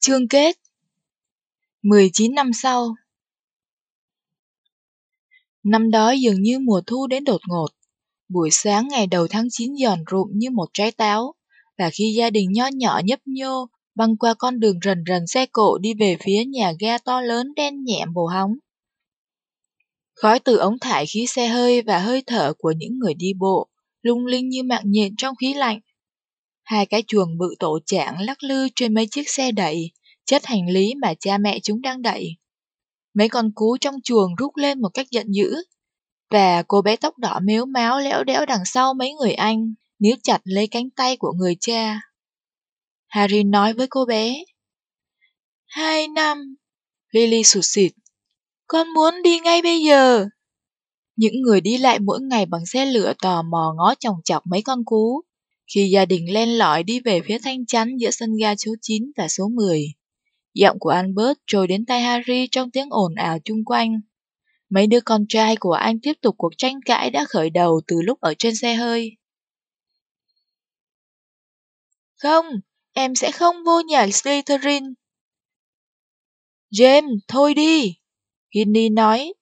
Chương kết 19 năm sau Năm đó dường như mùa thu đến đột ngột. Buổi sáng ngày đầu tháng 9 giòn rụm như một trái táo, và khi gia đình nho nhỏ nhấp nhô băng qua con đường rần rần xe cộ đi về phía nhà ga to lớn đen nhẹm bồ hóng. Khói từ ống thải khí xe hơi và hơi thở của những người đi bộ, lung linh như mạng nhện trong khí lạnh. Hai cái chuồng bự tổ trạng lắc lư trên mấy chiếc xe đẩy, chất hành lý mà cha mẹ chúng đang đẩy. Mấy con cú trong chuồng rút lên một cách giận dữ, và cô bé tóc đỏ mếu máo lẽo đẽo đằng sau mấy người anh, níu chặt lấy cánh tay của người cha. Harry nói với cô bé. Hai năm. Lily sụt sịt Con muốn đi ngay bây giờ. Những người đi lại mỗi ngày bằng xe lửa tò mò ngó chòng chọc mấy con cú. Khi gia đình len lỏi đi về phía thanh chắn giữa sân ga số 9 và số 10. Giọng của Albert trồi đến tai Harry trong tiếng ồn ào chung quanh. Mấy đứa con trai của anh tiếp tục cuộc tranh cãi đã khởi đầu từ lúc ở trên xe hơi. Không, em sẽ không vô nhà Slytherin. James, thôi đi, Ginny nói.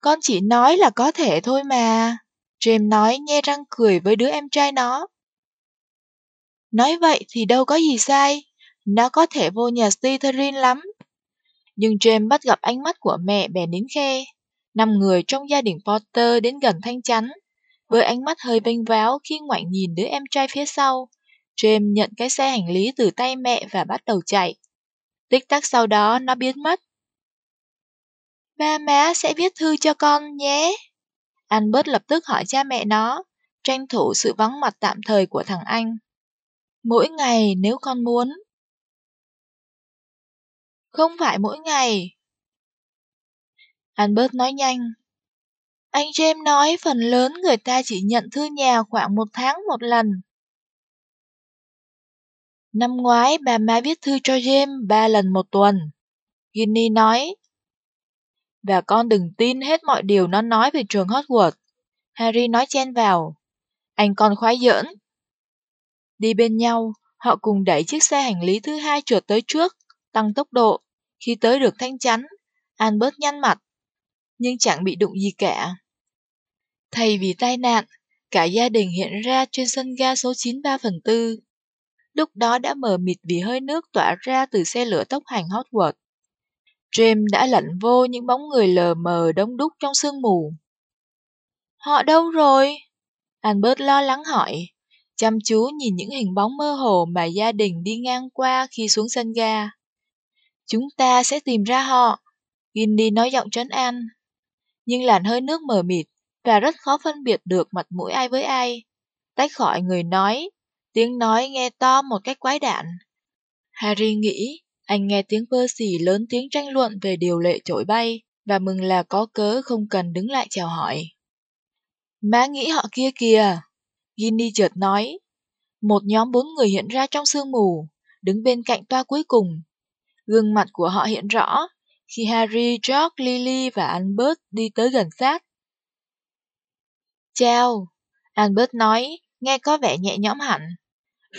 Con chỉ nói là có thể thôi mà. James nói nhe răng cười với đứa em trai nó. Nói vậy thì đâu có gì sai, nó có thể vô nhà Slytherin lắm. Nhưng James bắt gặp ánh mắt của mẹ bè nín khe. Năm người trong gia đình Potter đến gần thanh chắn, với ánh mắt hơi vênh váo khi ngoảnh nhìn đứa em trai phía sau. James nhận cái xe hành lý từ tay mẹ và bắt đầu chạy. Tích tắc sau đó nó biến mất. Ba má sẽ viết thư cho con nhé. Albert lập tức hỏi cha mẹ nó, tranh thủ sự vắng mặt tạm thời của thằng anh. Mỗi ngày nếu con muốn. Không phải mỗi ngày. Albert nói nhanh. Anh James nói phần lớn người ta chỉ nhận thư nhà khoảng một tháng một lần. Năm ngoái bà má viết thư cho James ba lần một tuần. Ginny nói. Và con đừng tin hết mọi điều nó nói về trường Hogwarts. Harry nói chen vào. Anh con khoái giỡn. Đi bên nhau, họ cùng đẩy chiếc xe hành lý thứ hai trượt tới trước, tăng tốc độ. Khi tới được thanh chắn, Albert nhăn mặt, nhưng chẳng bị đụng gì cả. Thay vì tai nạn, cả gia đình hiện ra trên sân ga số 93 phần 4. Lúc đó đã mờ mịt vì hơi nước tỏa ra từ xe lửa tốc hành Hogwarts. James đã lẫn vô những bóng người lờ mờ đông đúc trong sương mù. Họ đâu rồi? Albert lo lắng hỏi, chăm chú nhìn những hình bóng mơ hồ mà gia đình đi ngang qua khi xuống sân ga. Chúng ta sẽ tìm ra họ, Ginny nói giọng trấn an. Nhưng làn hơi nước mờ mịt và rất khó phân biệt được mặt mũi ai với ai. Tách khỏi người nói, tiếng nói nghe to một cách quái đản. Harry nghĩ anh nghe tiếng Percy lớn tiếng tranh luận về điều lệ trội bay và mừng là có cớ không cần đứng lại chào hỏi. Má nghĩ họ kia kìa, Ginny chợt nói. Một nhóm bốn người hiện ra trong sương mù, đứng bên cạnh toa cuối cùng. Gương mặt của họ hiện rõ khi Harry, George, Lily và Albert đi tới gần sát. Chào, Albert nói, nghe có vẻ nhẹ nhõm hẳn.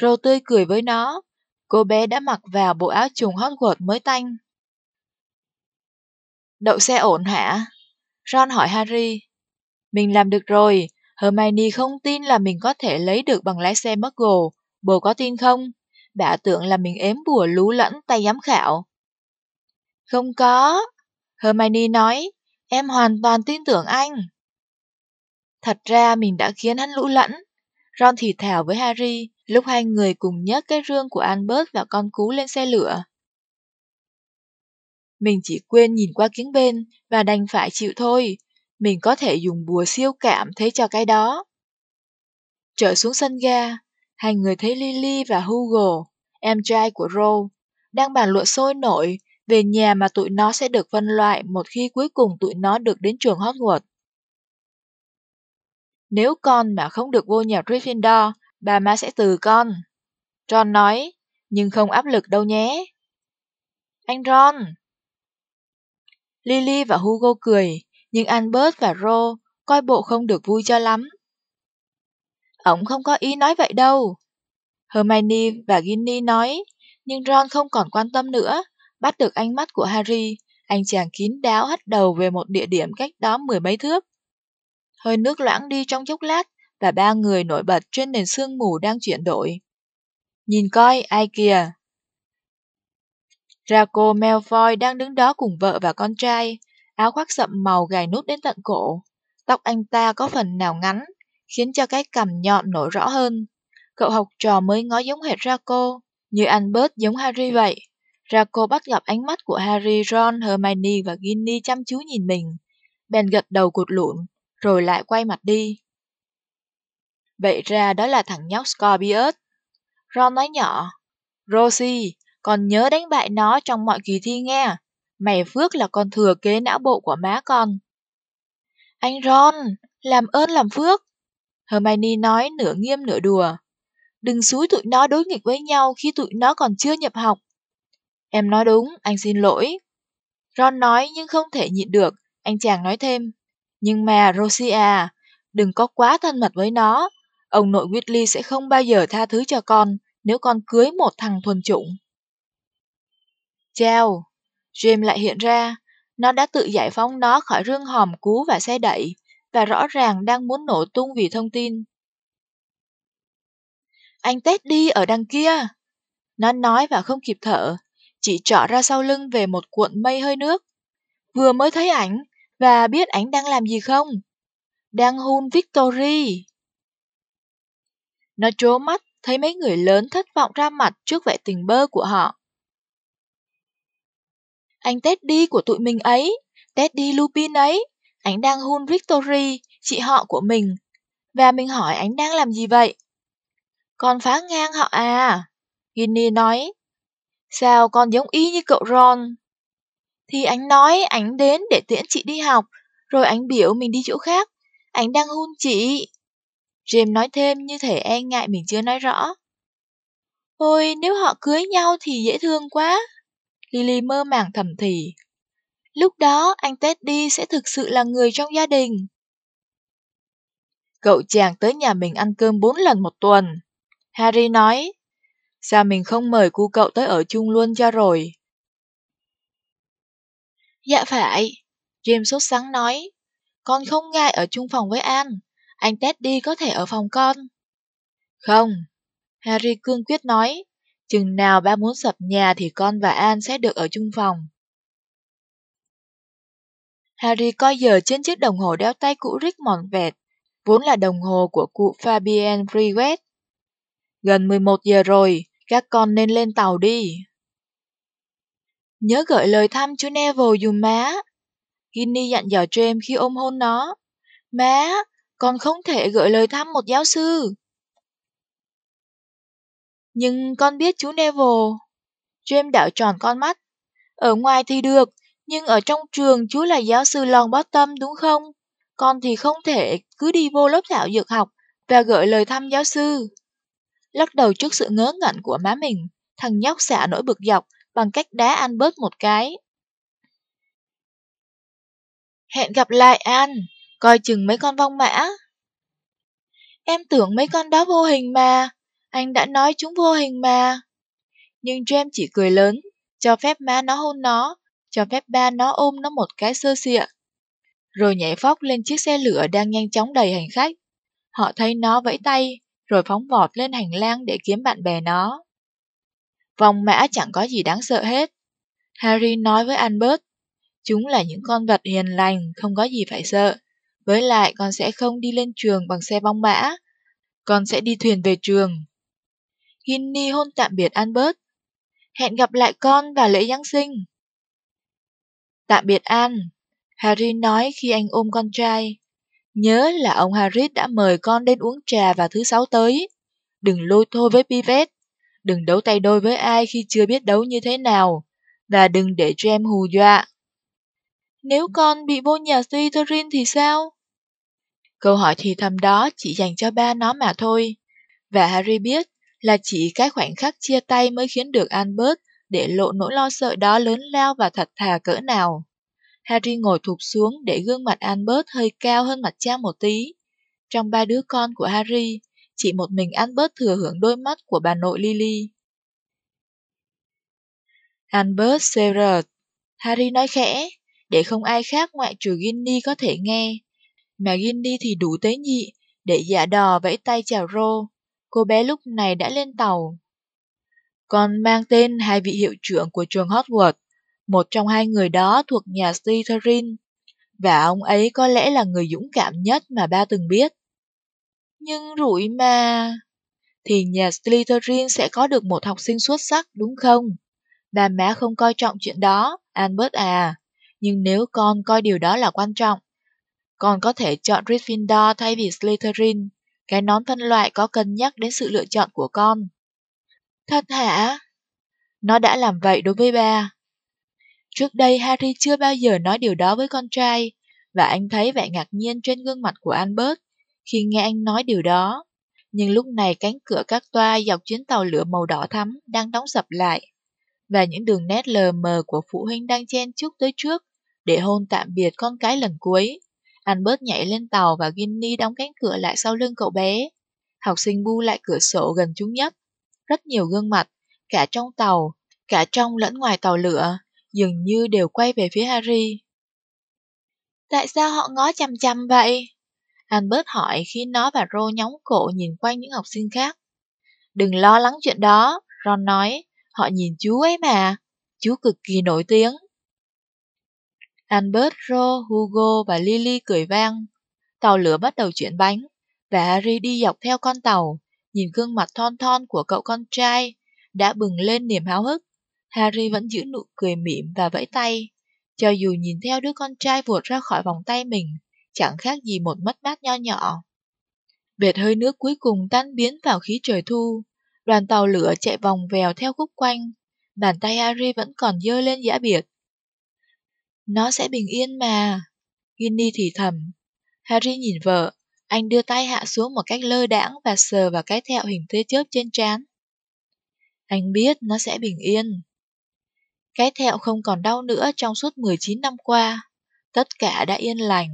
Rô tươi cười với nó, cô bé đã mặc vào bộ áo trùng Hogwarts mới tanh. Đậu xe ổn hả? Ron hỏi Harry. Mình làm được rồi, Hermione không tin là mình có thể lấy được bằng lái xe Muggle. Bồ có tin không? Bà tưởng là mình ếm bùa lú lẫn tay giám khảo. Không có. Hermione nói, em hoàn toàn tin tưởng anh. Thật ra mình đã khiến hắn lũ lẫn. Ron thì thào với Harry lúc hai người cùng nhấc cái rương của Albert và con cú lên xe lửa. Mình chỉ quên nhìn qua kiếng bên và đành phải chịu thôi. Mình có thể dùng bùa siêu cảm thế cho cái đó. Trở xuống sân ga, hai người thấy Lily và Hugo, em trai của Ro, đang bàn luận sôi nổi về nhà mà tụi nó sẽ được phân loại một khi cuối cùng tụi nó được đến trường Hogwarts. Nếu con mà không được vô nhà Gryffindor, bà má sẽ từ con. Ron nói, nhưng không áp lực đâu nhé. Anh Ron! Lily và Hugo cười, nhưng Albert và Ro coi bộ không được vui cho lắm. Ông không có ý nói vậy đâu. Hermione và Ginny nói, Nhưng Ron không còn quan tâm nữa, bắt được ánh mắt của Harry, anh chàng kín đáo hất đầu về một địa điểm cách đó mười mấy thước. Hơi nước loãng đi trong chốc lát, và ba người nổi bật trên nền sương mù đang chuyển đổi. Nhìn coi, ai kìa! Draco Malfoy đang đứng đó cùng vợ và con trai, áo khoác sậm màu gài nút đến tận cổ. Tóc anh ta có phần nào ngắn, khiến cho cái cằm nhọn nổi rõ hơn. Cậu học trò mới ngó giống hệt Draco, như Albert giống Harry vậy. Draco bắt gặp ánh mắt của Harry, Ron, Hermione và Ginny chăm chú nhìn mình. Bèn gật đầu cụt lụn, rồi lại quay mặt đi. Vậy ra đó là thằng nhóc Scorpius. Ron nói nhỏ, Rosie, còn nhớ đánh bại nó trong mọi kỳ thi nghe. Mày phước là con thừa kế não bộ của má con. Anh Ron, làm ơn làm phước. Hermione nói nửa nghiêm nửa đùa. Đừng xúi tụi nó đối nghịch với nhau khi tụi nó còn chưa nhập học. Em nói đúng, anh xin lỗi. Ron nói nhưng không thể nhịn được, anh chàng nói thêm. Nhưng mà Rosie à, đừng có quá thân mật với nó. Ông nội Whitley sẽ không bao giờ tha thứ cho con nếu con cưới một thằng thuần chủng. Chào, James lại hiện ra. Nó đã tự giải phóng nó khỏi rương hòm cú và xe đẩy, và rõ ràng đang muốn nổ tung vì thông tin. Anh tết đi ở đằng kia. Nó nói và không kịp thở, chỉ trỏ ra sau lưng về một cuộn mây hơi nước. Vừa mới thấy ảnh, và biết ảnh đang làm gì không? Đang hôn Victory. Nó trố mắt, thấy mấy người lớn thất vọng ra mặt trước vẻ tình bơ của họ. Anh Teddy của tụi mình ấy, Teddy Lupin ấy, anh đang hôn Victory, chị họ của mình. Và mình hỏi anh đang làm gì vậy? Con phá ngang họ à? Ginny nói. Sao con giống y như cậu Ron? Thì anh nói anh đến để tiễn chị đi học, rồi anh biểu mình đi chỗ khác. anh đang hôn chị. James nói thêm như thể e ngại mình chưa nói rõ. Ôi, nếu họ cưới nhau thì dễ thương quá. Lily mơ màng thầm thì. Lúc đó anh Teddy sẽ thực sự là người trong gia đình. Cậu chàng tới nhà mình ăn cơm bốn lần một tuần. Harry nói, sao mình không mời cu cậu tới ở chung luôn cho rồi? Dạ phải, James sốt sắng nói, con không ngại ở chung phòng với An, anh Teddy có thể ở phòng con. Không, Harry cương quyết nói, chừng nào ba muốn sập nhà thì con và An sẽ được ở chung phòng. Harry coi giờ trên chiếc đồng hồ đeo tay cũ Rick mòn vẹt, vốn là đồng hồ của cụ Fabian Briguet. Gần 11 giờ rồi, các con nên lên tàu đi. Nhớ gửi lời thăm chú Neville dùm má. Ginny dặn dò James khi ôm hôn nó. Má, con không thể gửi lời thăm một giáo sư. Nhưng con biết chú Neville. James đảo tròn con mắt. Ở ngoài thì được, nhưng ở trong trường chú là giáo sư lòng bót tâm đúng không? Con thì không thể cứ đi vô lớp thảo dược học và gửi lời thăm giáo sư. Lắc đầu trước sự ngớ ngẩn của má mình, thằng nhóc xả nỗi bực dọc bằng cách đá Albert bớt một cái. Hẹn gặp lại An, coi chừng mấy con vong mã. Em tưởng mấy con đó vô hình mà, anh đã nói chúng vô hình mà. Nhưng James chỉ cười lớn, cho phép má nó hôn nó, cho phép ba nó ôm nó một cái sơ xịa. Rồi nhảy phóc lên chiếc xe lửa đang nhanh chóng đầy hành khách. Họ thấy nó vẫy tay, rồi phóng vọt lên hành lang để kiếm bạn bè nó. Vòng mã chẳng có gì đáng sợ hết. Harry nói với Albert, chúng là những con vật hiền lành, không có gì phải sợ. Với lại con sẽ không đi lên trường bằng xe bong mã, con sẽ đi thuyền về trường. Ginny hôn tạm biệt Albert. Hẹn gặp lại con vào lễ Giáng sinh. Tạm biệt An, Harry nói khi anh ôm con trai. Nhớ là ông Harry đã mời con đến uống trà vào thứ sáu tới. Đừng lôi thôi với Pivet. Đừng đấu tay đôi với ai khi chưa biết đấu như thế nào. Và đừng để cho em hù dọa. Nếu con bị vô nhà Slytherin thì sao? Câu hỏi thì thầm đó chỉ dành cho ba nó mà thôi. Và Harry biết là chỉ cái khoảnh khắc chia tay mới khiến được Albert để lộ nỗi lo sợ đó lớn lao và thật thà cỡ nào. Harry ngồi thụp xuống để gương mặt Albert hơi cao hơn mặt cha một tí. Trong ba đứa con của Harry, chỉ một mình Albert thừa hưởng đôi mắt của bà nội Lily. Albert Severus, Harry nói khẽ, để không ai khác ngoại trừ Ginny có thể nghe. Mà Ginny thì đủ tế nhị, để giả đò vẫy tay chào Rô. Cô bé lúc này đã lên tàu. Còn mang tên hai vị hiệu trưởng của trường Hogwarts, một trong hai người đó thuộc nhà Slytherin, và ông ấy có lẽ là người dũng cảm nhất mà ba từng biết. Nhưng rủi mà... Thì nhà Slytherin sẽ có được một học sinh xuất sắc đúng không? Ba má không coi trọng chuyện đó, Albert à. Nhưng nếu con coi điều đó là quan trọng, con có thể chọn Gryffindor thay vì Slytherin. Cái nón phân loại có cân nhắc đến sự lựa chọn của con. Thật hả? Nó đã làm vậy đối với ba. Trước đây Harry chưa bao giờ nói điều đó với con trai, và anh thấy vẻ ngạc nhiên trên gương mặt của Albert khi nghe anh nói điều đó. Nhưng lúc này cánh cửa các toa dọc chuyến tàu lửa màu đỏ thắm đang đóng sập lại, và những đường nét lờ mờ của phụ huynh đang chen chúc tới trước để hôn tạm biệt con cái lần cuối. Albert nhảy lên tàu và Ginny đóng cánh cửa lại sau lưng cậu bé. Học sinh bu lại cửa sổ gần chúng nhất. Rất nhiều gương mặt, cả trong tàu, cả trong lẫn ngoài tàu lửa, dường như đều quay về phía Harry. Tại sao họ ngó chằm chằm vậy? Albert hỏi khi nó và Rô nhóng cổ nhìn quanh những học sinh khác. Đừng lo lắng chuyện đó, Ron nói, họ nhìn chú ấy mà, chú cực kỳ nổi tiếng. Albert, Ro, Hugo và Lily cười vang. Tàu lửa bắt đầu chuyển bánh, và Harry đi dọc theo con tàu, nhìn gương mặt thon thon của cậu con trai, đã bừng lên niềm háo hức. Harry vẫn giữ nụ cười mỉm và vẫy tay, cho dù nhìn theo đứa con trai vụt ra khỏi vòng tay mình, chẳng khác gì một mất mát nho nhỏ. Vệt hơi nước cuối cùng tan biến vào khí trời thu, đoàn tàu lửa chạy vòng vèo theo khúc quanh, bàn tay Harry vẫn còn dơ lên giả biệt. Nó sẽ bình yên mà. Ginny thì thầm. Harry nhìn vợ, anh đưa tay hạ xuống một cách lơ đãng và sờ vào cái thẹo hình thế chớp trên trán. Anh biết nó sẽ bình yên. Cái thẹo không còn đau nữa trong suốt 19 năm qua. Tất cả đã yên lành.